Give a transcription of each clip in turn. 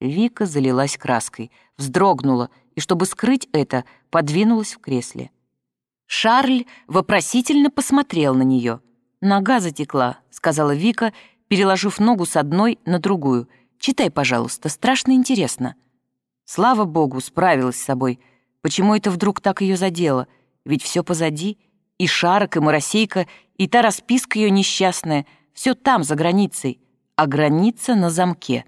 Вика залилась краской, вздрогнула и, чтобы скрыть это, подвинулась в кресле. Шарль вопросительно посмотрел на нее. «Нога затекла», — сказала Вика, переложив ногу с одной на другую. «Читай, пожалуйста, страшно интересно». Слава богу, справилась с собой. Почему это вдруг так ее задело? Ведь все позади. И шарок, и моросейка, и та расписка ее несчастная. Все там, за границей. А граница на замке.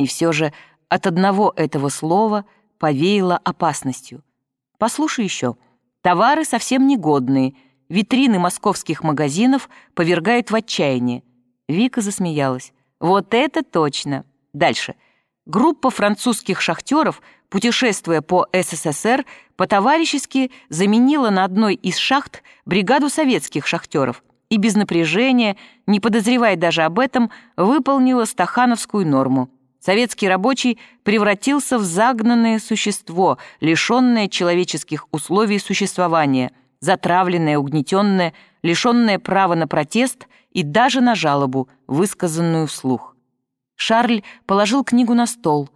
И все же от одного этого слова повеяло опасностью. Послушай еще. Товары совсем негодные. Витрины московских магазинов повергают в отчаяние. Вика засмеялась. Вот это точно. Дальше. Группа французских шахтеров, путешествуя по СССР, по-товарищески заменила на одной из шахт бригаду советских шахтеров и без напряжения, не подозревая даже об этом, выполнила стахановскую норму. Советский рабочий превратился в загнанное существо, лишенное человеческих условий существования, затравленное, угнетенное, лишенное права на протест и даже на жалобу, высказанную вслух. Шарль положил книгу на стол,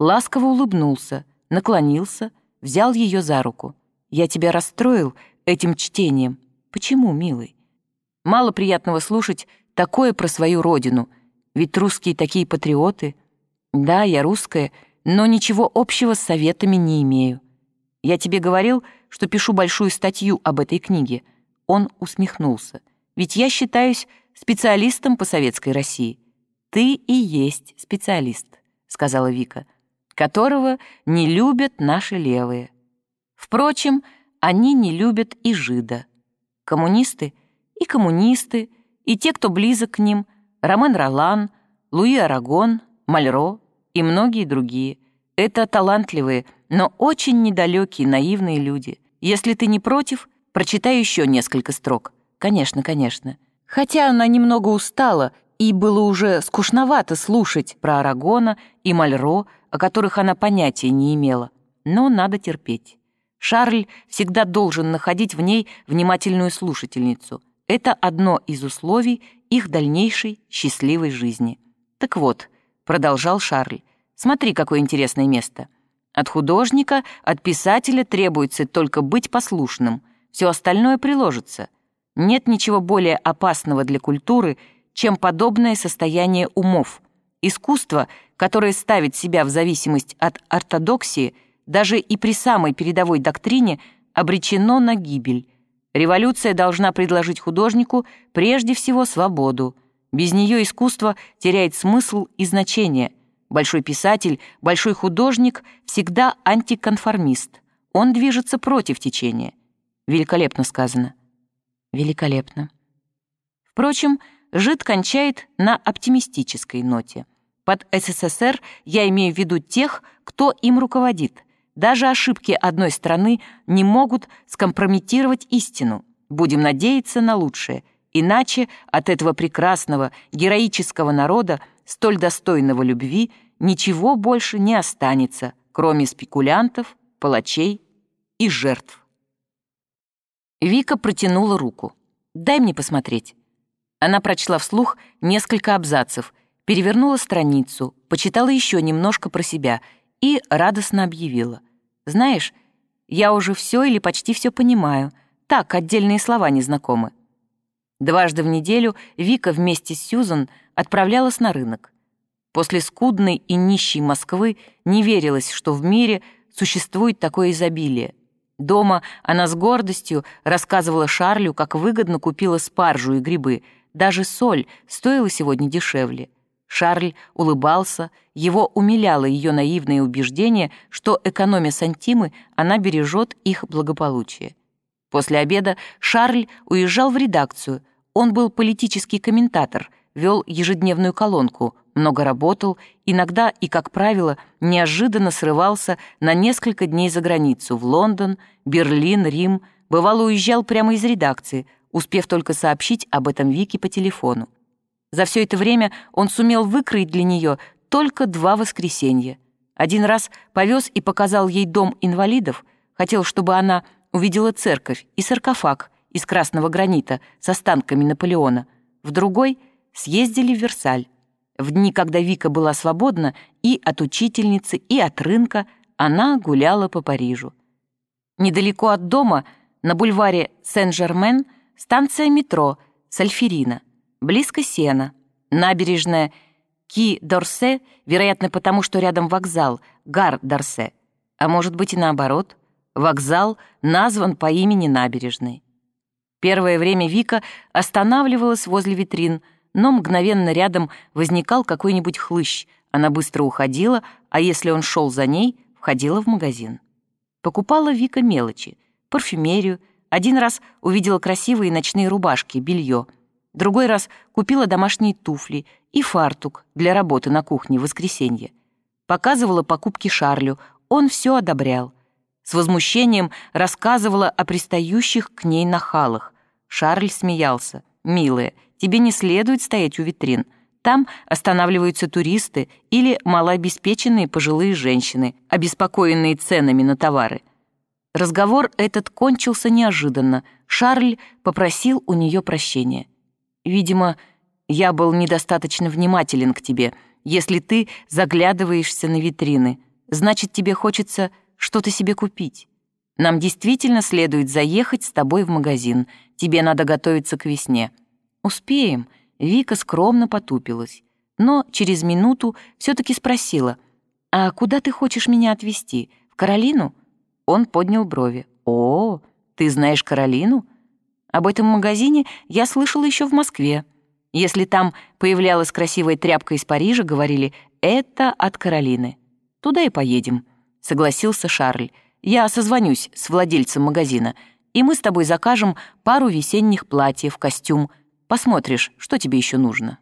ласково улыбнулся, наклонился, взял ее за руку. «Я тебя расстроил этим чтением. Почему, милый? Мало приятного слушать такое про свою родину, ведь русские такие патриоты — да, я русская, но ничего общего с советами не имею. Я тебе говорил, что пишу большую статью об этой книге. Он усмехнулся. Ведь я считаюсь специалистом по советской России. Ты и есть специалист, сказала Вика, которого не любят наши левые. Впрочем, они не любят и жида. Коммунисты и коммунисты, и те, кто близок к ним, Ромен Ролан, Луи Арагон, Мальро, и многие другие. Это талантливые, но очень недалекие, наивные люди. Если ты не против, прочитай еще несколько строк. Конечно, конечно. Хотя она немного устала, и было уже скучновато слушать про Арагона и Мальро, о которых она понятия не имела. Но надо терпеть. Шарль всегда должен находить в ней внимательную слушательницу. Это одно из условий их дальнейшей счастливой жизни. Так вот, продолжал Шарль. «Смотри, какое интересное место. От художника, от писателя требуется только быть послушным. Все остальное приложится. Нет ничего более опасного для культуры, чем подобное состояние умов. Искусство, которое ставит себя в зависимость от ортодоксии, даже и при самой передовой доктрине, обречено на гибель. Революция должна предложить художнику прежде всего свободу. Без нее искусство теряет смысл и значение. Большой писатель, большой художник всегда антиконформист. Он движется против течения. Великолепно сказано. Великолепно. Впрочем, Жид кончает на оптимистической ноте. Под СССР я имею в виду тех, кто им руководит. Даже ошибки одной страны не могут скомпрометировать истину. Будем надеяться на лучшее — Иначе от этого прекрасного, героического народа, столь достойного любви, ничего больше не останется, кроме спекулянтов, палачей и жертв. Вика протянула руку. «Дай мне посмотреть». Она прочла вслух несколько абзацев, перевернула страницу, почитала еще немножко про себя и радостно объявила. «Знаешь, я уже все или почти все понимаю. Так, отдельные слова незнакомы. Дважды в неделю Вика вместе с Сьюзан отправлялась на рынок. После скудной и нищей Москвы не верилось, что в мире существует такое изобилие. Дома она с гордостью рассказывала Шарлю, как выгодно купила спаржу и грибы. Даже соль стоила сегодня дешевле. Шарль улыбался, его умиляло ее наивное убеждение, что, экономя сантимы, она бережет их благополучие. После обеда Шарль уезжал в редакцию. Он был политический комментатор, вел ежедневную колонку, много работал, иногда и, как правило, неожиданно срывался на несколько дней за границу, в Лондон, Берлин, Рим, бывало уезжал прямо из редакции, успев только сообщить об этом Вике по телефону. За все это время он сумел выкроить для нее только два воскресенья. Один раз повез и показал ей дом инвалидов, хотел, чтобы она увидела церковь и саркофаг из красного гранита с останками Наполеона. В другой съездили в Версаль. В дни, когда Вика была свободна и от учительницы, и от рынка, она гуляла по Парижу. Недалеко от дома, на бульваре Сен-Жермен, станция метро Сальферина, близко Сена, набережная Ки-Дорсе, вероятно, потому что рядом вокзал, Гар-Дорсе, а может быть и наоборот, вокзал назван по имени набережной. Первое время Вика останавливалась возле витрин, но мгновенно рядом возникал какой-нибудь хлыщ. Она быстро уходила, а если он шел за ней, входила в магазин. Покупала Вика мелочи, парфюмерию, один раз увидела красивые ночные рубашки, белье, другой раз купила домашние туфли и фартук для работы на кухне в воскресенье. Показывала покупки Шарлю, он все одобрял. С возмущением рассказывала о пристающих к ней нахалах. Шарль смеялся. «Милая, тебе не следует стоять у витрин. Там останавливаются туристы или малообеспеченные пожилые женщины, обеспокоенные ценами на товары». Разговор этот кончился неожиданно. Шарль попросил у нее прощения. «Видимо, я был недостаточно внимателен к тебе. Если ты заглядываешься на витрины, значит, тебе хочется что-то себе купить. Нам действительно следует заехать с тобой в магазин. Тебе надо готовиться к весне». «Успеем», — Вика скромно потупилась. Но через минуту все-таки спросила, «А куда ты хочешь меня отвезти? В Каролину?» Он поднял брови. «О, ты знаешь Каролину? Об этом магазине я слышала еще в Москве. Если там появлялась красивая тряпка из Парижа, говорили, это от Каролины. Туда и поедем», — согласился Шарль. Я созвонюсь с владельцем магазина, и мы с тобой закажем пару весенних платьев, костюм. Посмотришь, что тебе еще нужно».